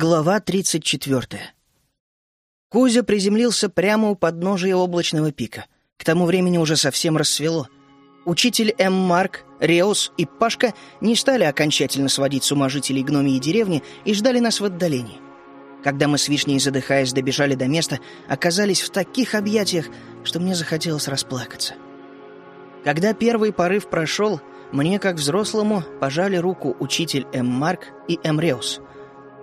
Глава 34. Кузя приземлился прямо у подножия облачного пика. К тому времени уже совсем рассвело. Учитель М. Марк, Реус и Пашка не стали окончательно сводить с ума жителей гномии деревни и ждали нас в отдалении. Когда мы с Вишней, задыхаясь, добежали до места, оказались в таких объятиях, что мне захотелось расплакаться. Когда первый порыв прошел, мне, как взрослому, пожали руку учитель М. Марк и М. Реус —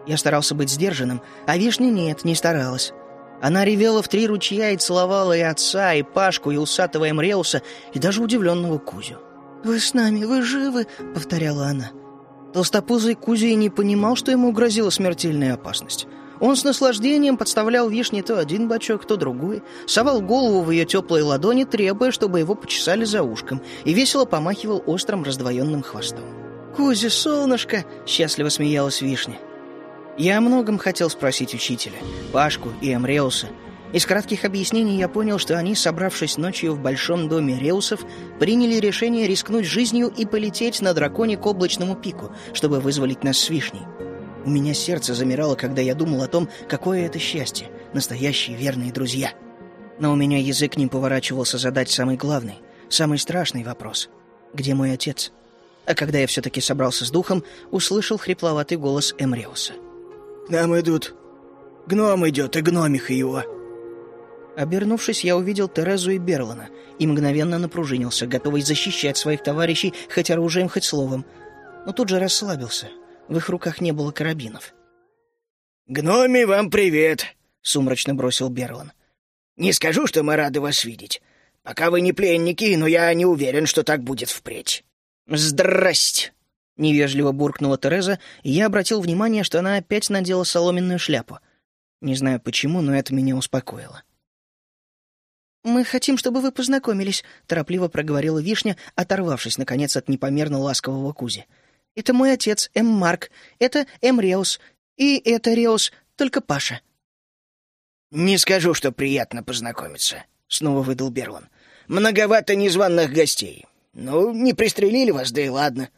я старался быть сдержанным, а Вишня нет, не старалась. Она ревела в три ручья и целовала и отца, и Пашку, и усатого Эмреуса, и даже удивленного Кузю. «Вы с нами, вы живы?» — повторяла она. Толстопузый Кузя и не понимал, что ему грозила смертельная опасность. Он с наслаждением подставлял вишне то один бочок, то другой, совал голову в ее теплые ладони, требуя, чтобы его почесали за ушком, и весело помахивал острым раздвоенным хвостом. «Кузя, солнышко!» — счастливо смеялась вишня. Я о многом хотел спросить учителя, Пашку и Амреуса. Из кратких объяснений я понял, что они, собравшись ночью в большом доме Реусов, приняли решение рискнуть жизнью и полететь на драконе к облачному пику, чтобы вызволить нас с вишней. У меня сердце замирало, когда я думал о том, какое это счастье, настоящие верные друзья. Но у меня язык не поворачивался задать самый главный, самый страшный вопрос. Где мой отец? А когда я все-таки собрался с духом, услышал хрипловатый голос Эмреуса. Нам идут. Гном идет и гномиха его». Обернувшись, я увидел Терезу и Берлана и мгновенно напружинился, готовый защищать своих товарищей хоть оружием, хоть словом. Но тут же расслабился. В их руках не было карабинов. «Гноми, вам привет!» — сумрачно бросил Берлан. «Не скажу, что мы рады вас видеть. Пока вы не пленники, но я не уверен, что так будет впредь». «Здрасте!» — невежливо буркнула Тереза, и я обратил внимание, что она опять надела соломенную шляпу. Не знаю почему, но это меня успокоило. «Мы хотим, чтобы вы познакомились», — торопливо проговорила Вишня, оторвавшись, наконец, от непомерно ласкового Кузи. «Это мой отец, М. Марк, это М. Реус, и это Реус, только Паша». «Не скажу, что приятно познакомиться», — снова выдал Берлан. «Многовато незваных гостей. Ну, не пристрелили вас, да и ладно.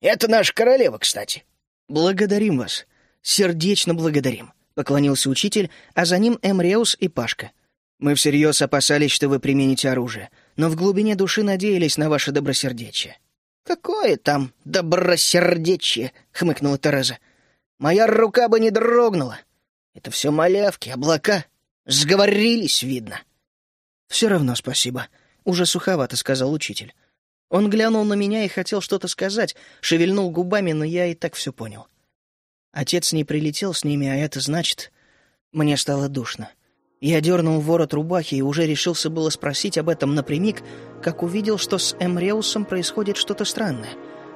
Это наша королева, кстати». «Благодарим вас. Сердечно благодарим», — поклонился учитель, а за ним Эмреус и Пашка. «Мы всерьез опасались, что вы примените оружие, но в глубине души надеялись на ваше добросердечие». «Какое там добросердечие?» — хмыкнула Тереза. «Моя рука бы не дрогнула. Это все малявки, облака. Сговорились, видно». «Все равно спасибо», — уже суховато сказал учитель. Он глянул на меня и хотел что-то сказать, шевельнул губами, но я и так все понял. Отец не прилетел с ними, а это значит... Мне стало душно. Я дернул ворот рубахи и уже решился было спросить об этом напрямик, как увидел, что с Эмреусом происходит что-то странное.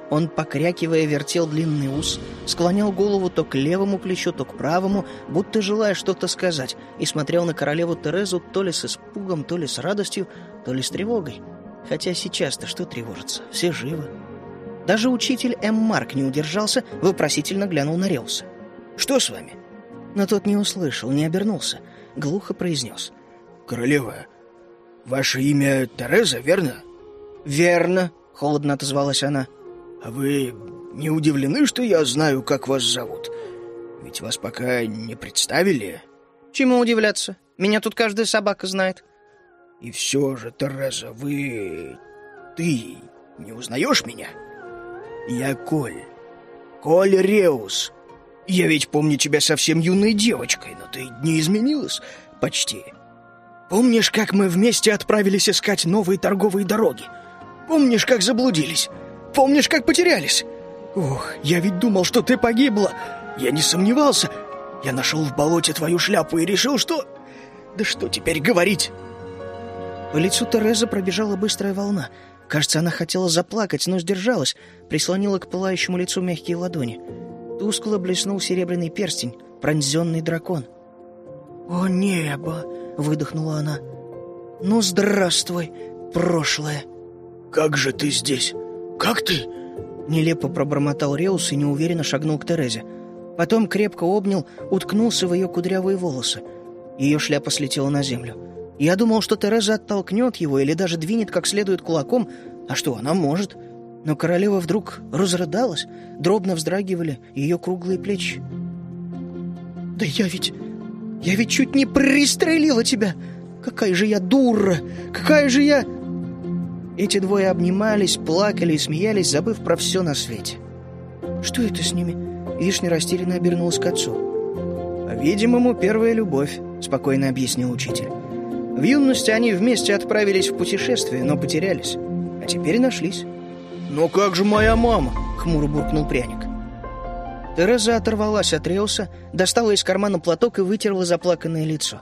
Он, покрякивая, вертел длинный ус, склонял голову то к левому плечу, то к правому, будто желая что-то сказать, и смотрел на королеву Терезу то ли с испугом, то ли с радостью, то ли с тревогой. Хотя сейчас-то что тревожиться, все живы. Даже учитель М. Марк не удержался, вопросительно глянул на Реуса. «Что с вами?» Но тот не услышал, не обернулся, глухо произнес. «Королева, ваше имя Тереза, верно?» «Верно», — холодно отозвалась она. «А вы не удивлены, что я знаю, как вас зовут? Ведь вас пока не представили». «Чему удивляться? Меня тут каждая собака знает». И все же, Тереза, вы... Ты не узнаешь меня? Я Коль. Коль Реус. Я ведь помню тебя совсем юной девочкой, но ты не изменилась почти. Помнишь, как мы вместе отправились искать новые торговые дороги? Помнишь, как заблудились? Помнишь, как потерялись? Ох, я ведь думал, что ты погибла. Я не сомневался. Я нашел в болоте твою шляпу и решил, что... Да что теперь говорить? По лицу Терезы пробежала быстрая волна. Кажется, она хотела заплакать, но сдержалась, прислонила к пылающему лицу мягкие ладони. Тускло блеснул серебряный перстень, пронзенный дракон. «О, небо!» — выдохнула она. «Ну, здравствуй, прошлое!» «Как же ты здесь? Как ты?» Нелепо пробормотал Реус и неуверенно шагнул к Терезе. Потом крепко обнял, уткнулся в ее кудрявые волосы. Ее шляпа слетела на землю. Я думал, что Тереза оттолкнет его или даже двинет как следует кулаком, а что, она может. Но королева вдруг разрыдалась, дробно вздрагивали ее круглые плечи. «Да я ведь... я ведь чуть не пристрелила тебя! Какая же я дура! Какая же я...» Эти двое обнимались, плакали и смеялись, забыв про все на свете. «Что это с ними?» Вишня растерянно обернулась к отцу. «Видимому, первая любовь», — спокойно объяснил учитель. В юности они вместе отправились в путешествие, но потерялись. А теперь нашлись. «Но как же моя мама?» — хмуро буркнул пряник. Тереза оторвалась от Реуса, достала из кармана платок и вытерла заплаканное лицо.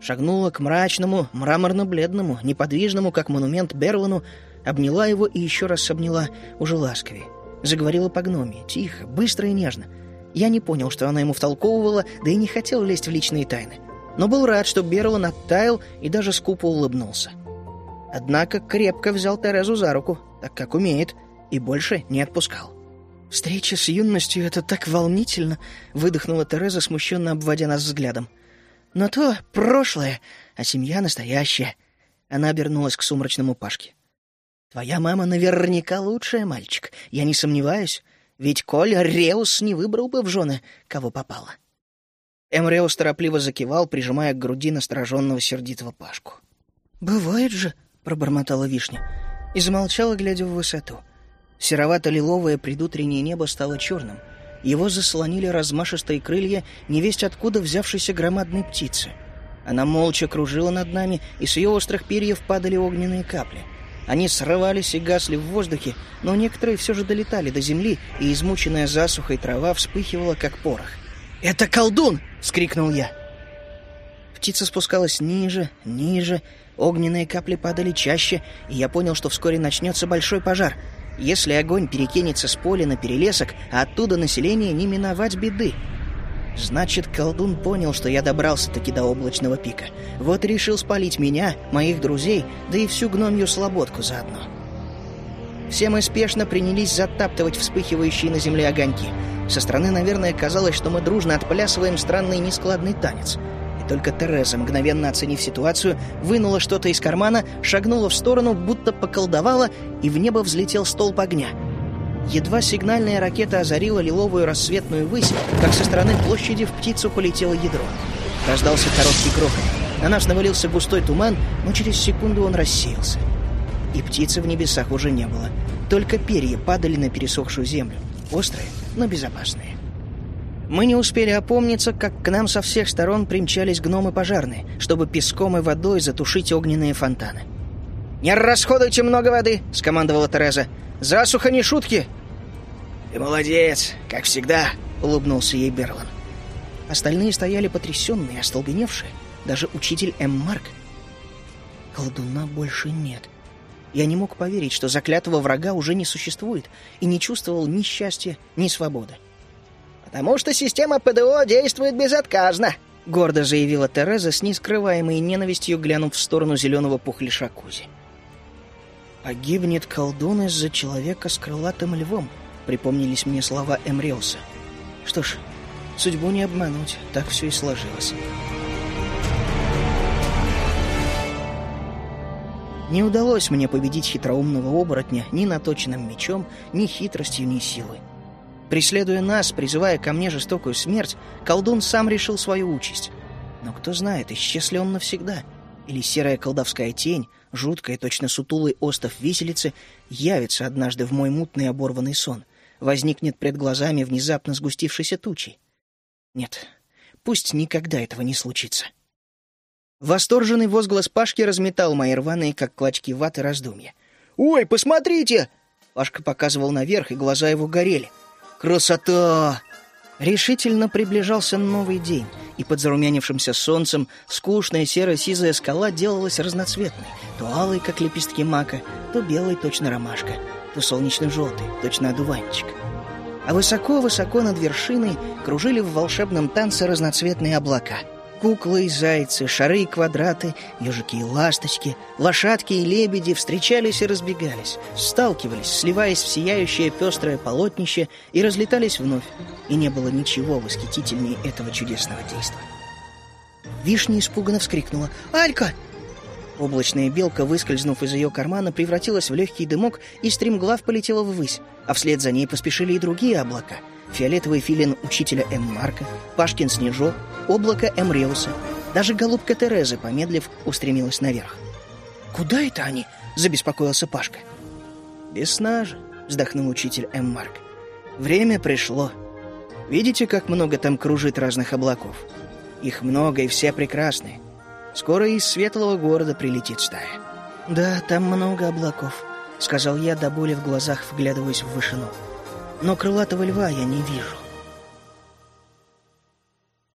Шагнула к мрачному, мраморно-бледному, неподвижному, как монумент Берлану, обняла его и еще раз обняла, уже ласковее. Заговорила по гноме, тихо, быстро и нежно. Я не понял, что она ему втолковывала, да и не хотел лезть в личные тайны но был рад, что Берлан оттаял и даже скупо улыбнулся. Однако крепко взял Терезу за руку, так как умеет, и больше не отпускал. «Встреча с юностью — это так волнительно!» — выдохнула Тереза, смущенно обводя нас взглядом. «Но то прошлое, а семья настоящая!» Она обернулась к сумрачному Пашке. «Твоя мама наверняка лучшая, мальчик, я не сомневаюсь, ведь Коля Реус не выбрал бы в жены, кого попало». Эмреус торопливо закивал, прижимая к груди настороженного сердитого Пашку. «Бывает же», — пробормотала вишня, и замолчала, глядя в высоту. Серовато-лиловое предутреннее небо стало черным. Его заслонили размашистые крылья невесть откуда взявшейся громадной птицы. Она молча кружила над нами, и с ее острых перьев падали огненные капли. Они срывались и гасли в воздухе, но некоторые все же долетали до земли, и измученная засухой трава вспыхивала, как порох. «Это колдун!» — вскрикнул я. Птица спускалась ниже, ниже, огненные капли падали чаще, и я понял, что вскоре начнется большой пожар. Если огонь перекинется с поля на перелесок, оттуда население не миновать беды. Значит, колдун понял, что я добрался-таки до облачного пика. Вот решил спалить меня, моих друзей, да и всю гномью слободку заодно. Все мы спешно принялись затаптывать вспыхивающие на земле огоньки — со стороны, наверное, казалось, что мы дружно отплясываем странный нескладный танец. И только Тереза, мгновенно оценив ситуацию, вынула что-то из кармана, шагнула в сторону, будто поколдовала, и в небо взлетел столб огня. Едва сигнальная ракета озарила лиловую рассветную высь, как со стороны площади в птицу полетело ядро. Раздался короткий грохот. На нас навалился густой туман, но через секунду он рассеялся. И птицы в небесах уже не было. Только перья падали на пересохшую землю. Острые, но безопасные. Мы не успели опомниться, как к нам со всех сторон примчались гномы пожарные, чтобы песком и водой затушить огненные фонтаны. «Не расходуйте много воды!» — скомандовала Тереза. «Засуха не шутки!» «Ты молодец, как всегда!» — улыбнулся ей Берлан. Остальные стояли потрясенные, остолбеневшие. Даже учитель М. Марк. Колдуна больше нет. Я не мог поверить, что заклятого врага уже не существует, и не чувствовал ни счастья, ни свободы. «Потому что система ПДО действует безотказно», — гордо заявила Тереза с нескрываемой ненавистью, глянув в сторону зеленого пухлиша Кузи. «Погибнет колдун из-за человека с крылатым львом», — припомнились мне слова Эмриоса. «Что ж, судьбу не обмануть, так все и сложилось». Не удалось мне победить хитроумного оборотня ни наточенным мечом, ни хитростью, ни силой. Преследуя нас, призывая ко мне жестокую смерть, колдун сам решил свою участь. Но кто знает, исчез ли он навсегда, или серая колдовская тень, жуткая, точно сутулый остов виселицы, явится однажды в мой мутный оборванный сон, возникнет пред глазами внезапно сгустившейся тучей. Нет, пусть никогда этого не случится. Восторженный возглас Пашки разметал мои рваные, как клочки ваты, раздумья. «Ой, посмотрите!» Пашка показывал наверх, и глаза его горели. «Красота!» Решительно приближался новый день, и под зарумянившимся солнцем скучная серо-сизая скала делалась разноцветной, то алой, как лепестки мака, то белой, точно ромашка, то солнечно-желтой, точно одуванчик. А высоко-высоко над вершиной кружили в волшебном танце разноцветные облака — Куклы и зайцы, шары и квадраты, ежики и ласточки, лошадки и лебеди встречались и разбегались, сталкивались, сливаясь в сияющее пестрое полотнище и разлетались вновь. И не было ничего восхитительнее этого чудесного действа. Вишня испуганно вскрикнула «Алька!» Облачная белка, выскользнув из ее кармана, превратилась в легкий дымок и стремглав полетела ввысь, а вслед за ней поспешили и другие облака — фиолетовый филин учителя М. Марка, Пашкин Снежок, облако М. Реуса. Даже голубка Терезы, помедлив, устремилась наверх. «Куда это они?» — забеспокоился Пашка. «Весна же», — вздохнул учитель М. Марк. «Время пришло. Видите, как много там кружит разных облаков? Их много, и все прекрасные. Скоро из светлого города прилетит стая». «Да, там много облаков», — сказал я, до боли в глазах, вглядываясь в вышину. «Но крылатого льва я не вижу».